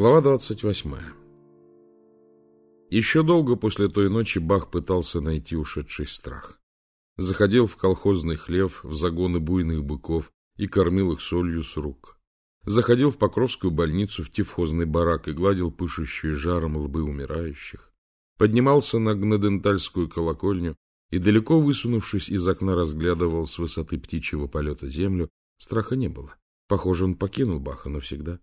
Глава 28. Еще долго после той ночи Бах пытался найти ушедший страх. Заходил в колхозный хлев, в загоны буйных быков и кормил их солью с рук. Заходил в Покровскую больницу, в тифозный барак и гладил пышущие жаром лбы умирающих. Поднимался на гнадентальскую колокольню и, далеко высунувшись из окна, разглядывал с высоты птичьего полета землю. Страха не было. Похоже, он покинул Баха навсегда.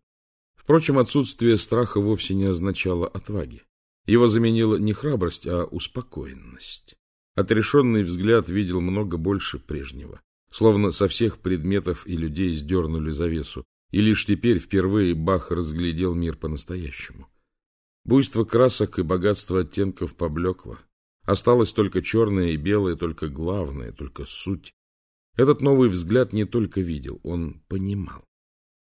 Впрочем, отсутствие страха вовсе не означало отваги. Его заменила не храбрость, а успокоенность. Отрешенный взгляд видел много больше прежнего. Словно со всех предметов и людей сдернули завесу, и лишь теперь впервые Бах разглядел мир по-настоящему. Буйство красок и богатство оттенков поблекло. Осталось только черное и белое, только главное, только суть. Этот новый взгляд не только видел, он понимал.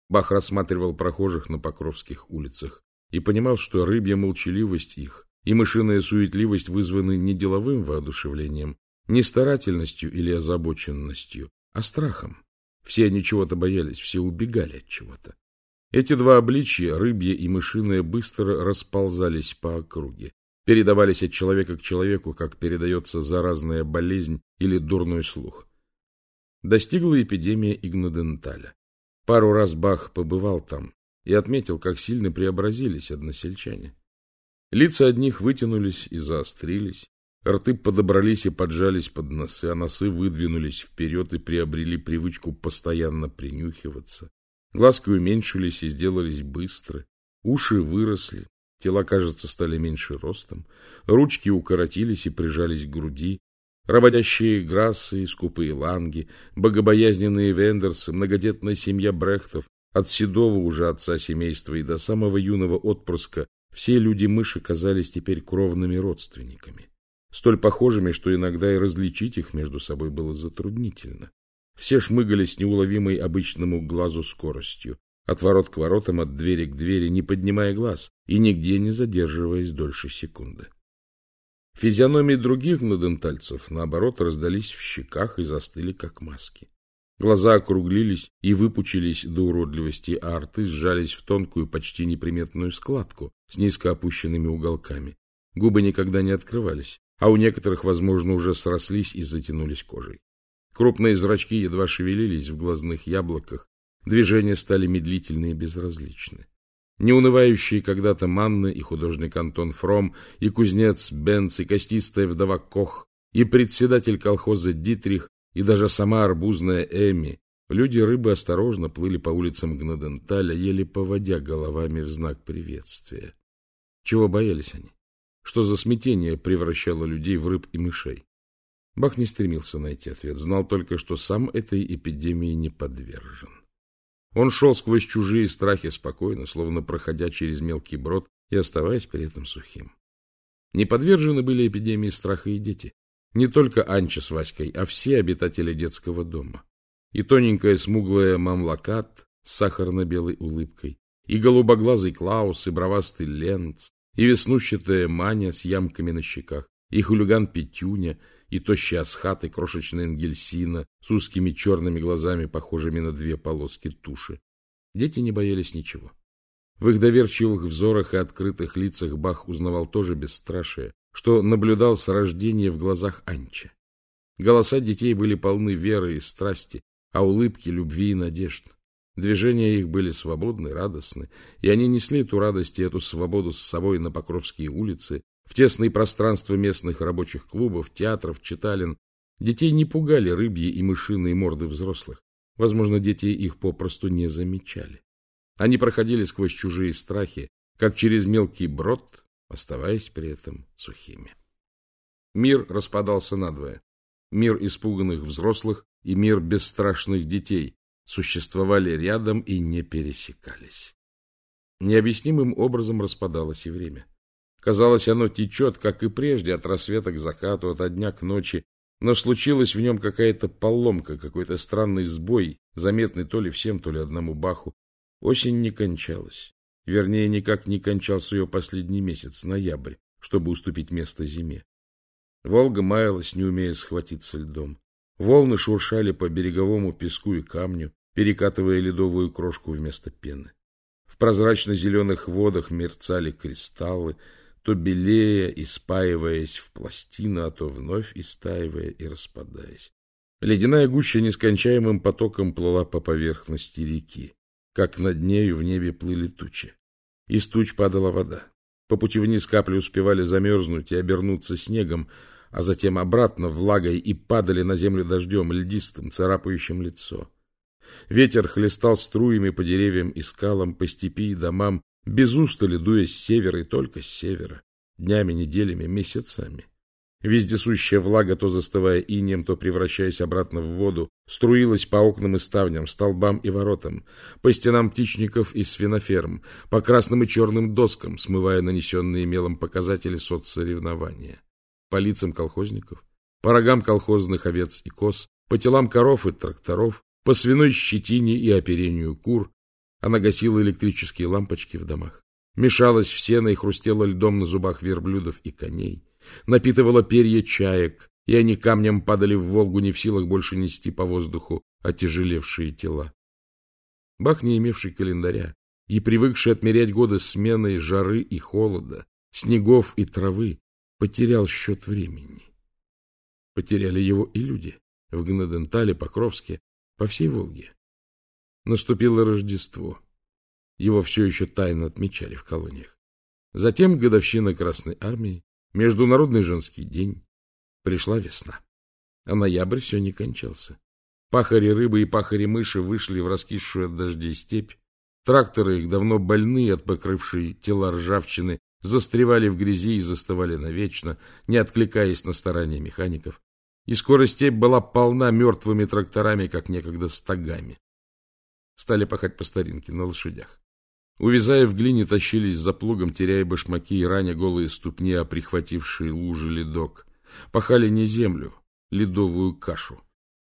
Бах рассматривал прохожих на Покровских улицах и понимал, что рыбья молчаливость их и мышиная суетливость вызваны не деловым воодушевлением, не старательностью или озабоченностью, а страхом. Все они чего-то боялись, все убегали от чего-то. Эти два обличья, рыбье и мышиное, быстро расползались по округе, передавались от человека к человеку, как передается заразная болезнь или дурной слух. Достигла эпидемия игноденталя. Пару раз Бах побывал там и отметил, как сильно преобразились односельчане. Лица одних вытянулись и заострились, рты подобрались и поджались под носы, а носы выдвинулись вперед и приобрели привычку постоянно принюхиваться. Глазки уменьшились и сделались быстры, уши выросли, тела, кажется, стали меньше ростом, ручки укоротились и прижались к груди, Работящие Грассы, скупые Ланги, богобоязненные Вендерсы, многодетная семья Брехтов, от седого уже отца семейства и до самого юного отпрыска, все люди-мыши казались теперь кровными родственниками, столь похожими, что иногда и различить их между собой было затруднительно. Все шмыгали с неуловимой обычному глазу скоростью, от ворот к воротам, от двери к двери, не поднимая глаз и нигде не задерживаясь дольше секунды. Физиономии других гнодентальцев, наоборот, раздались в щеках и застыли, как маски. Глаза округлились и выпучились до уродливости, а рты сжались в тонкую, почти неприметную складку с низко опущенными уголками. Губы никогда не открывались, а у некоторых, возможно, уже срослись и затянулись кожей. Крупные зрачки едва шевелились в глазных яблоках, движения стали медлительны и безразличны. Неунывающие когда-то Манна и художник Антон Фром, и кузнец Бенц, и костистая вдова Кох, и председатель колхоза Дитрих, и даже сама арбузная Эми, люди-рыбы осторожно плыли по улицам Гнаденталя, еле поводя головами в знак приветствия. Чего боялись они? Что за смятение превращало людей в рыб и мышей? Бах не стремился найти ответ, знал только, что сам этой эпидемии не подвержен. Он шел сквозь чужие страхи спокойно, словно проходя через мелкий брод и оставаясь при этом сухим. Не подвержены были эпидемии страха и дети. Не только Анча с Васькой, а все обитатели детского дома. И тоненькая смуглая мамлакат с сахарно-белой улыбкой, и голубоглазый Клаус, и бровастый Ленц, и веснущатая Маня с ямками на щеках, и хулиган Петюня, и тощий асхат, и крошечная Энгельсина с узкими черными глазами, похожими на две полоски туши. Дети не боялись ничего. В их доверчивых взорах и открытых лицах Бах узнавал тоже бесстрашие, что наблюдал с рождения в глазах Анча. Голоса детей были полны веры и страсти, а улыбки — любви и надежд. Движения их были свободны, радостны, и они несли эту радость и эту свободу с собой на Покровские улицы, в тесные пространства местных рабочих клубов, театров, читален детей не пугали рыбьи и мышиные морды взрослых. Возможно, дети их попросту не замечали. Они проходили сквозь чужие страхи, как через мелкий брод, оставаясь при этом сухими. Мир распадался надвое. Мир испуганных взрослых и мир бесстрашных детей существовали рядом и не пересекались. Необъяснимым образом распадалось и время. Казалось, оно течет, как и прежде, от рассвета к закату, от дня к ночи, но случилась в нем какая-то поломка, какой-то странный сбой, заметный то ли всем, то ли одному Баху. Осень не кончалась. Вернее, никак не кончался ее последний месяц, ноябрь, чтобы уступить место зиме. Волга маялась, не умея схватиться льдом. Волны шуршали по береговому песку и камню, перекатывая ледовую крошку вместо пены. прозрачно-зеленых водах мерцали кристаллы, то белея и спаиваясь в пластины, а то вновь истаивая и распадаясь. Ледяная гуща нескончаемым потоком плыла по поверхности реки, как над нею в небе плыли тучи. Из туч падала вода. По пути вниз капли успевали замерзнуть и обернуться снегом, а затем обратно влагой и падали на землю дождем, льдистым, царапающим лицо. Ветер хлестал струями по деревьям и скалам, по степи и домам, без устали дуя с севера и только с севера, днями, неделями, месяцами. Вездесущая влага, то застывая инеем, то превращаясь обратно в воду, струилась по окнам и ставням, столбам и воротам, по стенам птичников и свиноферм, по красным и черным доскам, смывая нанесенные мелом показатели соцсоревнования, по лицам колхозников, по рогам колхозных овец и коз, по телам коров и тракторов, по свиной щетине и оперению кур. Она гасила электрические лампочки в домах, мешалась в сено и хрустела льдом на зубах верблюдов и коней напитывала перья чаек, и они камнем падали в Волгу, не в силах больше нести по воздуху отяжелевшие тела. Бах, не имевший календаря и привыкший отмерять годы сменой жары и холода, снегов и травы, потерял счет времени. Потеряли его и люди в Гнадентале, Покровске, по всей Волге. Наступило Рождество. Его все еще тайно отмечали в колониях. Затем годовщина Красной Армии, Международный женский день. Пришла весна. А ноябрь все не кончался. Пахари рыбы и пахари мыши вышли в раскисшую от дождей степь. Тракторы их, давно больные от покрывшей тела ржавчины, застревали в грязи и застывали навечно, не откликаясь на старания механиков. И скоро степь была полна мертвыми тракторами, как некогда стогами. Стали пахать по старинке, на лошадях. Увязая в глине, тащились за плугом, теряя башмаки и раня голые ступни, а прихватившие лужи ледок. Пахали не землю, ледовую кашу.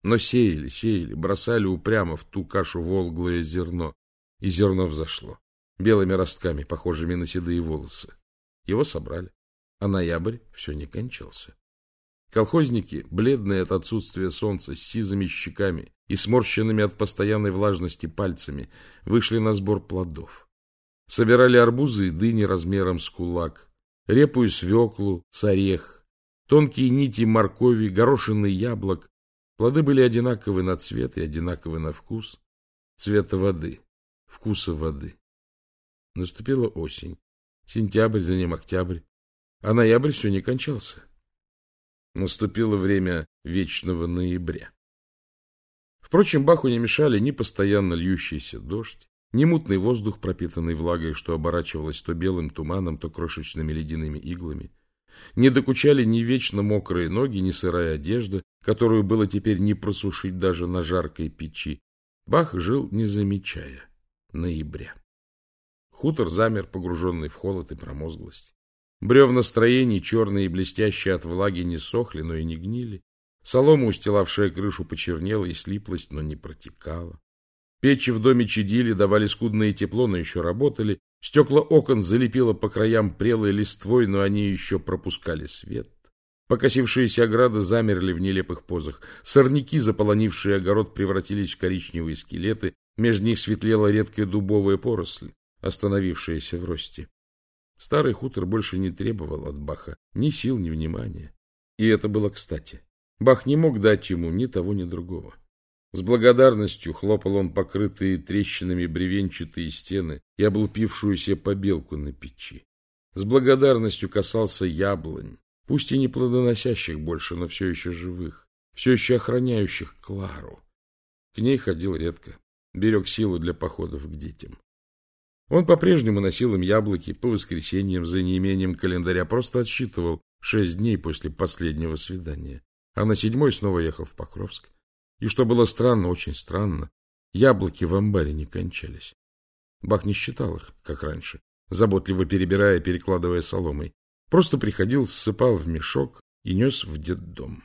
Но сеяли, сеяли, бросали упрямо в ту кашу волглое зерно. И зерно взошло, белыми ростками, похожими на седые волосы. Его собрали, а ноябрь все не кончался. Колхозники, бледные от отсутствия солнца, с сизыми щеками и сморщенными от постоянной влажности пальцами, вышли на сбор плодов. Собирали арбузы и дыни размером с кулак, репу и свеклу с орех, тонкие нити моркови, горошины яблок. Плоды были одинаковы на цвет и одинаковы на вкус. Цвета воды, вкуса воды. Наступила осень. Сентябрь, за ним октябрь. А ноябрь все не кончался. Наступило время вечного ноября. Впрочем, Баху не мешали ни постоянно льющийся дождь, ни мутный воздух, пропитанный влагой, что оборачивалось то белым туманом, то крошечными ледяными иглами. Не докучали ни вечно мокрые ноги, ни сырая одежда, которую было теперь не просушить даже на жаркой печи. Бах жил, не замечая ноября. Хутор замер, погруженный в холод и промозглость. Бревна строений, черные и блестящие от влаги, не сохли, но и не гнили. Солома, устилавшая крышу, почернела и слиплась, но не протекала. Печи в доме чадили, давали скудное тепло, но еще работали. Стекла окон залепило по краям прелой листвой, но они еще пропускали свет. Покосившиеся ограды замерли в нелепых позах. Сорняки, заполонившие огород, превратились в коричневые скелеты. Между них светлела редкая дубовая поросль, остановившаяся в росте. Старый хутор больше не требовал от Баха ни сил, ни внимания. И это было кстати. Бах не мог дать ему ни того, ни другого. С благодарностью хлопал он покрытые трещинами бревенчатые стены и облупившуюся побелку на печи. С благодарностью касался яблонь, пусть и не плодоносящих больше, но все еще живых, все еще охраняющих Клару. К ней ходил редко, берег силу для походов к детям. Он по-прежнему носил им яблоки по воскресеньям за неимением календаря, просто отсчитывал шесть дней после последнего свидания, а на седьмой снова ехал в Покровск. И что было странно, очень странно, яблоки в амбаре не кончались. Бах не считал их, как раньше, заботливо перебирая, перекладывая соломой. Просто приходил, ссыпал в мешок и нес в детдом.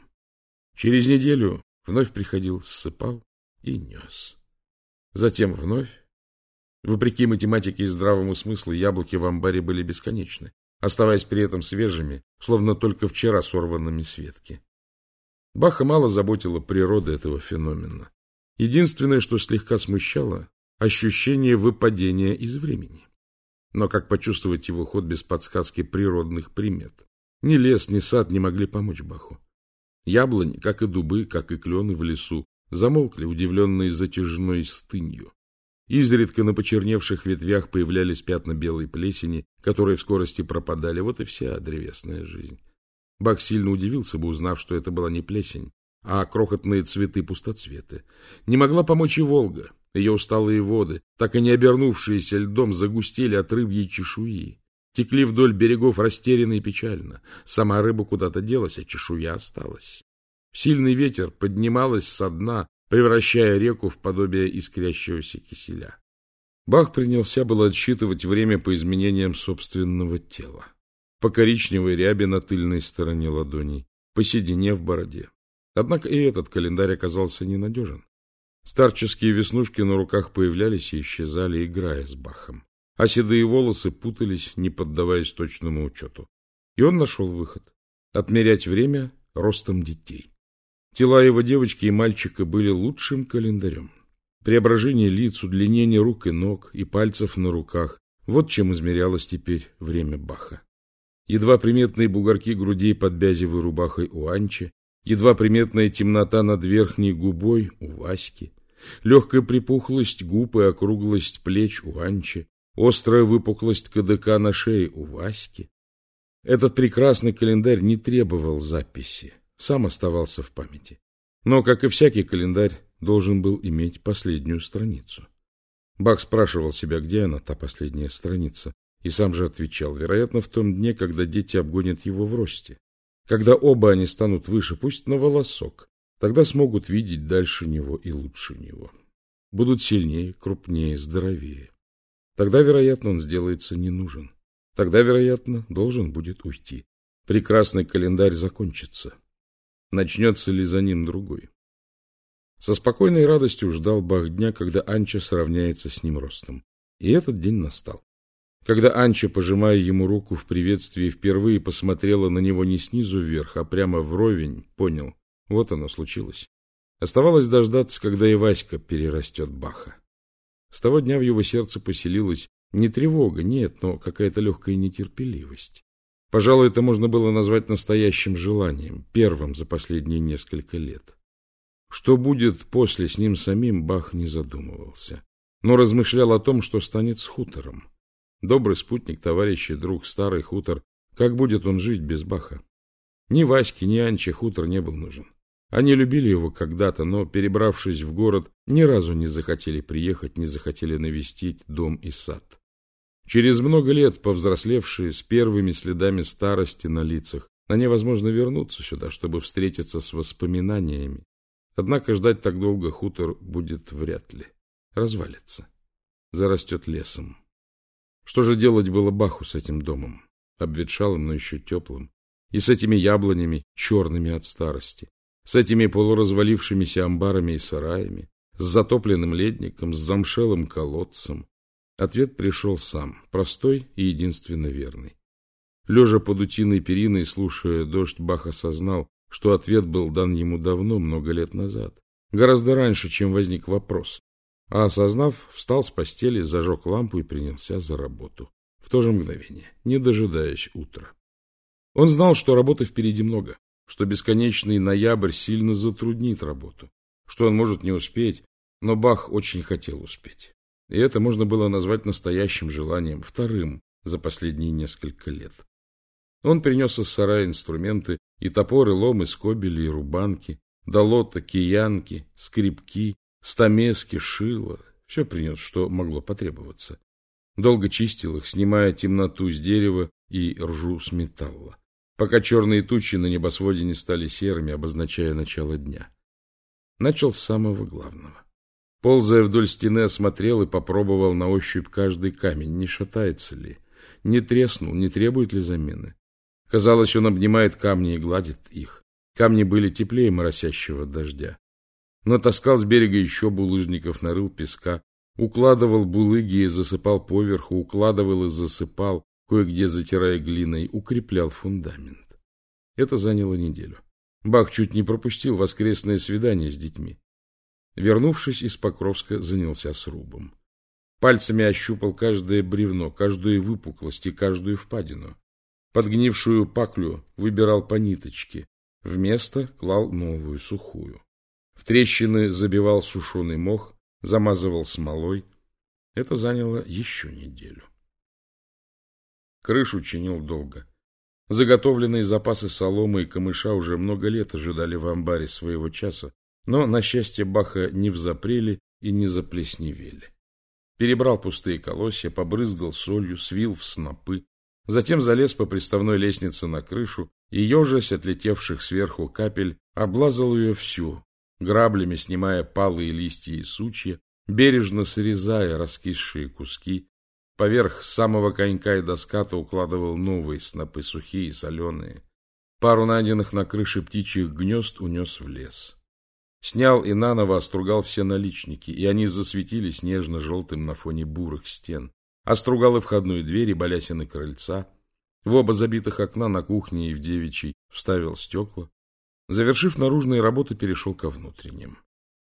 Через неделю вновь приходил, ссыпал и нес. Затем вновь. Вопреки математике и здравому смыслу, яблоки в амбаре были бесконечны, оставаясь при этом свежими, словно только вчера сорванными с ветки. Баха мало заботила природа этого феномена. Единственное, что слегка смущало, ощущение выпадения из времени. Но как почувствовать его ход без подсказки природных примет? Ни лес, ни сад не могли помочь Баху. Яблони, как и дубы, как и клены в лесу, замолкли, удивленные затяжной стынью. Изредка на почерневших ветвях появлялись пятна белой плесени, которые в скорости пропадали. Вот и вся древесная жизнь. Бах сильно удивился бы, узнав, что это была не плесень, а крохотные цветы пустоцветы. Не могла помочь и Волга. Ее усталые воды, так и не обернувшиеся льдом, загустели от рыбьей чешуи. Текли вдоль берегов растерянно и печально. Сама рыба куда-то делась, а чешуя осталась. Сильный ветер поднималась со дна, превращая реку в подобие искрящегося киселя. Бах принялся было отсчитывать время по изменениям собственного тела. По коричневой рябе на тыльной стороне ладоней, по седине в бороде. Однако и этот календарь оказался ненадежен. Старческие веснушки на руках появлялись и исчезали, играя с Бахом. А седые волосы путались, не поддаваясь точному учету. И он нашел выход. Отмерять время ростом детей. Тела его девочки и мальчика были лучшим календарем. Преображение лиц, удлинение рук и ног и пальцев на руках – вот чем измерялось теперь время Баха. Едва приметные бугорки грудей под бязевой рубахой у Анчи, едва приметная темнота над верхней губой у Васьки, легкая припухлость губ и округлость плеч у Анчи, острая выпуклость кадыка на шее у Васьки. Этот прекрасный календарь не требовал записи сам оставался в памяти. Но, как и всякий календарь, должен был иметь последнюю страницу. Бах спрашивал себя, где она, та последняя страница, и сам же отвечал, вероятно, в том дне, когда дети обгонят его в росте. Когда оба они станут выше, пусть на волосок, тогда смогут видеть дальше него и лучше него. Будут сильнее, крупнее, здоровее. Тогда, вероятно, он сделается не нужен. Тогда, вероятно, должен будет уйти. Прекрасный календарь закончится начнется ли за ним другой. Со спокойной радостью ждал Бах дня, когда Анча сравняется с ним ростом. И этот день настал. Когда Анча, пожимая ему руку в приветствии, впервые посмотрела на него не снизу вверх, а прямо вровень, понял, вот оно случилось. Оставалось дождаться, когда и Васька перерастет Баха. С того дня в его сердце поселилась не тревога, нет, но какая-то легкая нетерпеливость. Пожалуй, это можно было назвать настоящим желанием, первым за последние несколько лет. Что будет после с ним самим, Бах не задумывался, но размышлял о том, что станет с хутором. Добрый спутник, товарищ и друг, старый хутор, как будет он жить без Баха? Ни Ваське, ни Анче хутор не был нужен. Они любили его когда-то, но, перебравшись в город, ни разу не захотели приехать, не захотели навестить дом и сад. Через много лет, повзрослевшие, с первыми следами старости на лицах, они, возможно, вернутся сюда, чтобы встретиться с воспоминаниями. Однако ждать так долго хутор будет вряд ли. Развалится. Зарастет лесом. Что же делать было Баху с этим домом? Обветшалым, но еще теплым. И с этими яблонями, черными от старости. С этими полуразвалившимися амбарами и сараями. С затопленным ледником, с замшелым колодцем, Ответ пришел сам, простой и единственно верный. Лежа под утиной периной, слушая дождь, Бах осознал, что ответ был дан ему давно, много лет назад. Гораздо раньше, чем возник вопрос. А осознав, встал с постели, зажег лампу и принялся за работу. В то же мгновение, не дожидаясь утра. Он знал, что работы впереди много, что бесконечный ноябрь сильно затруднит работу, что он может не успеть, но Бах очень хотел успеть. И это можно было назвать настоящим желанием, вторым за последние несколько лет. Он принес из сарая инструменты, и топоры, ломы, скобели и рубанки, долота, киянки, скрипки, стамески, шило. Все принес, что могло потребоваться. Долго чистил их, снимая темноту с дерева и ржу с металла, пока черные тучи на небосводе не стали серыми, обозначая начало дня. Начал с самого главного. Ползая вдоль стены, осмотрел и попробовал на ощупь каждый камень, не шатается ли, не треснул, не требует ли замены. Казалось, он обнимает камни и гладит их. Камни были теплее моросящего дождя. Натаскал с берега еще булыжников, нарыл песка, укладывал булыги и засыпал поверху, укладывал и засыпал, кое-где затирая глиной, укреплял фундамент. Это заняло неделю. Бах чуть не пропустил воскресное свидание с детьми. Вернувшись из Покровска, занялся срубом. Пальцами ощупал каждое бревно, каждую выпуклость и каждую впадину. Подгнившую паклю выбирал по ниточке, вместо клал новую, сухую. В трещины забивал сушеный мох, замазывал смолой. Это заняло еще неделю. Крышу чинил долго. Заготовленные запасы соломы и камыша уже много лет ожидали в амбаре своего часа, но, на счастье Баха, не взапрели и не заплесневели. Перебрал пустые колосья, побрызгал солью, свил в снопы, затем залез по приставной лестнице на крышу и, ежась от летевших сверху капель, облазал ее всю, граблями снимая палые листья и сучья, бережно срезая раскисшие куски, поверх самого конька и доската укладывал новые снопы, сухие и соленые. Пару найденных на крыше птичьих гнезд унес в лес. Снял и наново остругал все наличники, и они засветились нежно-желтым на фоне бурых стен. Остругал и входную дверь, и балясины крыльца. В оба забитых окна на кухне и в девичьей вставил стекла. Завершив наружные работы, перешел ко внутренним.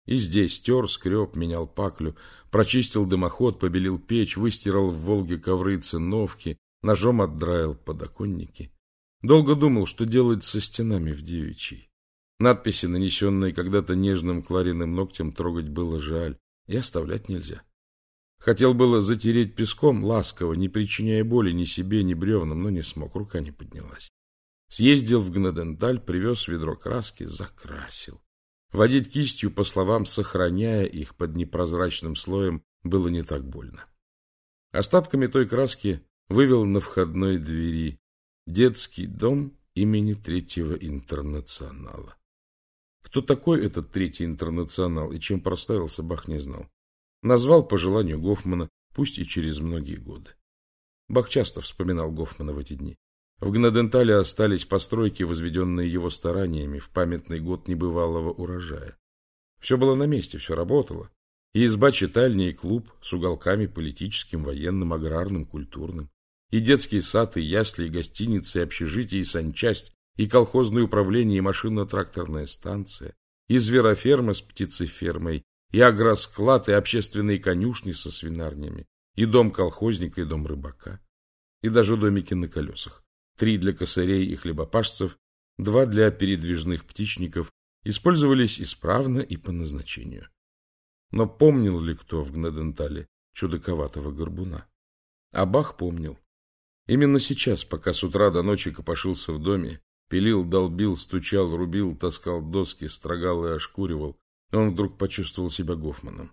И здесь тер, скреб, менял паклю, прочистил дымоход, побелил печь, выстирал в Волге ковры и циновки, ножом отдраил подоконники. Долго думал, что делать со стенами в девичьей. Надписи, нанесенные когда-то нежным клариным ногтем, трогать было жаль, и оставлять нельзя. Хотел было затереть песком, ласково, не причиняя боли ни себе, ни бревнам, но не смог, рука не поднялась. Съездил в Гнаденталь, привез ведро краски, закрасил. Водить кистью, по словам, сохраняя их под непрозрачным слоем, было не так больно. Остатками той краски вывел на входной двери детский дом имени Третьего Интернационала. Кто такой этот Третий Интернационал и чем проставился, Бах не знал. Назвал по желанию Гофмана, пусть и через многие годы. Бах часто вспоминал Гофмана в эти дни. В Гнадентале остались постройки, возведенные его стараниями в памятный год небывалого урожая. Все было на месте, все работало. И изба читальня, и клуб с уголками политическим, военным, аграрным, культурным. И детский сад, и ясли, и гостиницы, и общежитие, и санчасть, и колхозное управление, и машинно-тракторная станция, и звероферма с птицефермой, и агросклад, и общественные конюшни со свинарнями, и дом колхозника, и дом рыбака, и даже домики на колесах. Три для косарей и хлебопашцев, два для передвижных птичников, использовались исправно и по назначению. Но помнил ли кто в Гнадентале чудаковатого горбуна? Абах помнил. Именно сейчас, пока с утра до ночи копошился в доме, Пилил, долбил, стучал, рубил, таскал доски, строгал и ошкуривал. Он вдруг почувствовал себя Гофманом.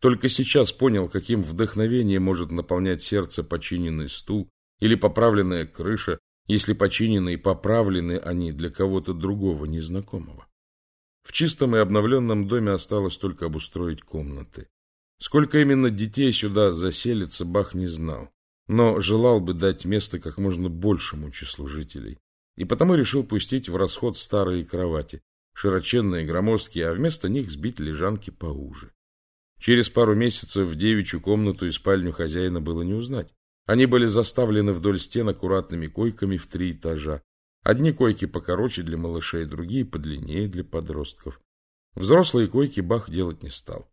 Только сейчас понял, каким вдохновением может наполнять сердце починенный стул или поправленная крыша, если починены и поправлены они для кого-то другого, незнакомого. В чистом и обновленном доме осталось только обустроить комнаты. Сколько именно детей сюда заселится, Бах не знал, но желал бы дать место как можно большему числу жителей и потому решил пустить в расход старые кровати, широченные, громоздкие, а вместо них сбить лежанки поуже. Через пару месяцев в девичью комнату и спальню хозяина было не узнать. Они были заставлены вдоль стен аккуратными койками в три этажа. Одни койки покороче для малышей, другие подлиннее для подростков. Взрослые койки Бах делать не стал.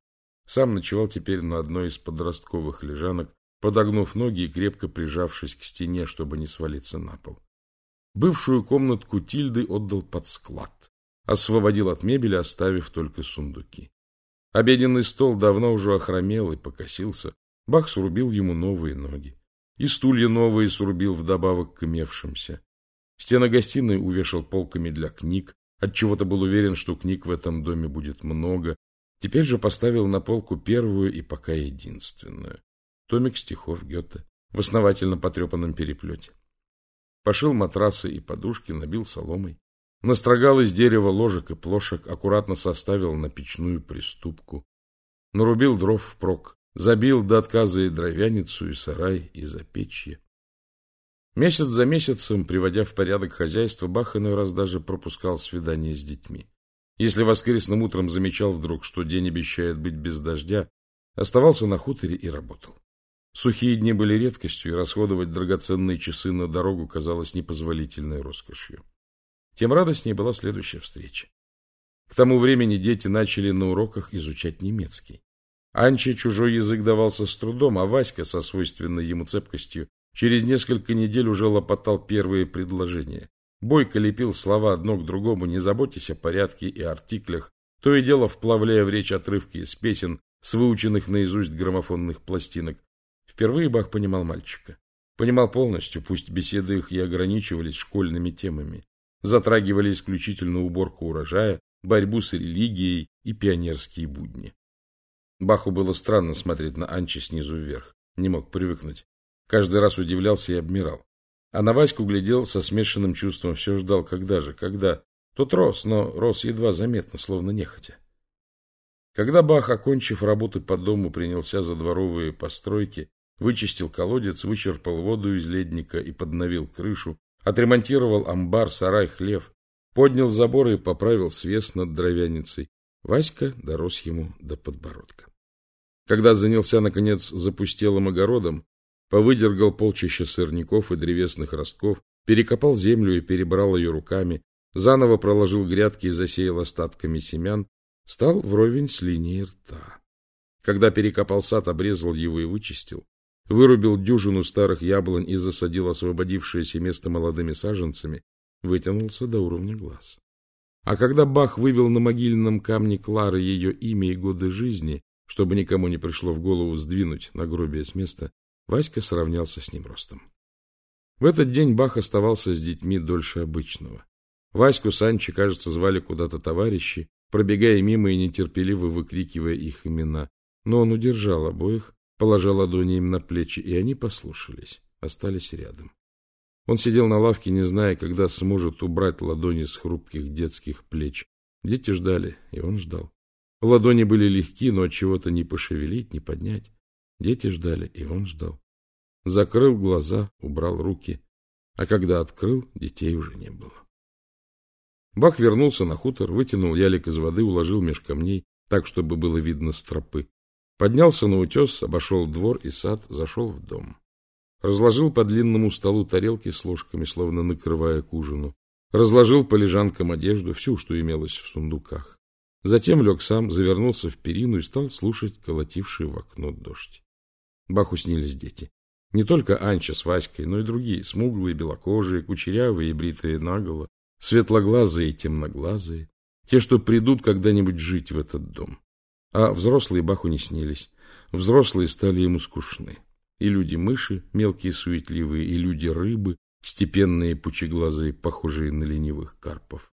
Сам ночевал теперь на одной из подростковых лежанок, подогнув ноги и крепко прижавшись к стене, чтобы не свалиться на пол. Бывшую комнатку Тильды отдал под склад. Освободил от мебели, оставив только сундуки. Обеденный стол давно уже охромел и покосился. Бах срубил ему новые ноги. И стулья новые срубил вдобавок к имевшимся. Стены гостиной увешал полками для книг. Отчего-то был уверен, что книг в этом доме будет много. Теперь же поставил на полку первую и пока единственную. Томик стихов Гёте в основательно потрепанном переплете. Пошил матрасы и подушки, набил соломой. Настрогал из дерева ложек и плошек, аккуратно составил на печную приступку. Нарубил дров впрок, забил до отказа и дровяницу, и сарай, и запечье. Месяц за месяцем, приводя в порядок хозяйство, Бах иной раз даже пропускал свидания с детьми. Если воскресным утром замечал вдруг, что день обещает быть без дождя, оставался на хуторе и работал. Сухие дни были редкостью, и расходовать драгоценные часы на дорогу казалось непозволительной роскошью. Тем радостнее была следующая встреча. К тому времени дети начали на уроках изучать немецкий. Анче чужой язык давался с трудом, а Васька со свойственной ему цепкостью через несколько недель уже лопотал первые предложения. Бойко лепил слова одно к другому, не заботьтесь о порядке и артиклях, то и дело вплавляя в речь отрывки из песен с выученных наизусть граммофонных пластинок. Впервые Бах понимал мальчика. Понимал полностью, пусть беседы их и ограничивались школьными темами. Затрагивали исключительно уборку урожая, борьбу с религией и пионерские будни. Баху было странно смотреть на Анчи снизу вверх. Не мог привыкнуть. Каждый раз удивлялся и обмирал. А на Ваську глядел со смешанным чувством, все ждал, когда же, когда. Тот рос, но рос едва заметно, словно нехотя. Когда Бах, окончив работы по дому, принялся за дворовые постройки, вычистил колодец, вычерпал воду из ледника и подновил крышу, отремонтировал амбар, сарай, хлев, поднял забор и поправил свес над дровяницей, Васька дорос ему до подбородка. Когда занялся, наконец, запустелым огородом, повыдергал полчища сорняков и древесных ростков, перекопал землю и перебрал ее руками, заново проложил грядки и засеял остатками семян, стал вровень с линией рта. Когда перекопал сад, обрезал его и вычистил, вырубил дюжину старых яблонь и засадил освободившееся место молодыми саженцами, вытянулся до уровня глаз. А когда Бах выбил на могильном камне Клары ее имя и годы жизни, чтобы никому не пришло в голову сдвинуть нагробие с места, Васька сравнялся с ним ростом. В этот день Бах оставался с детьми дольше обычного. Ваську Санчи, кажется, звали куда-то товарищи, пробегая мимо и нетерпеливо выкрикивая их имена. Но он удержал обоих, положил ладони им на плечи, и они послушались, остались рядом. Он сидел на лавке, не зная, когда сможет убрать ладони с хрупких детских плеч. Дети ждали, и он ждал. Ладони были легки, но от чего-то не пошевелить, не поднять. Дети ждали, и он ждал. Закрыл глаза, убрал руки. А когда открыл, детей уже не было. Бах вернулся на хутор, вытянул ялик из воды, уложил меж камней, так, чтобы было видно стропы. Поднялся на утес, обошел двор и сад, зашел в дом. Разложил по длинному столу тарелки с ложками, словно накрывая к ужину. Разложил по лежанкам одежду, всю, что имелось в сундуках. Затем лег сам, завернулся в перину и стал слушать колотивший в окно дождь. Баху снились дети. Не только Анча с Васькой, но и другие, смуглые, белокожие, кучерявые и бритые наголо, светлоглазые и темноглазые, те, что придут когда-нибудь жить в этот дом. А взрослые Баху не снились. Взрослые стали ему скучны и люди-мыши, мелкие суетливые, и люди-рыбы, степенные пучеглазые, похожие на ленивых карпов.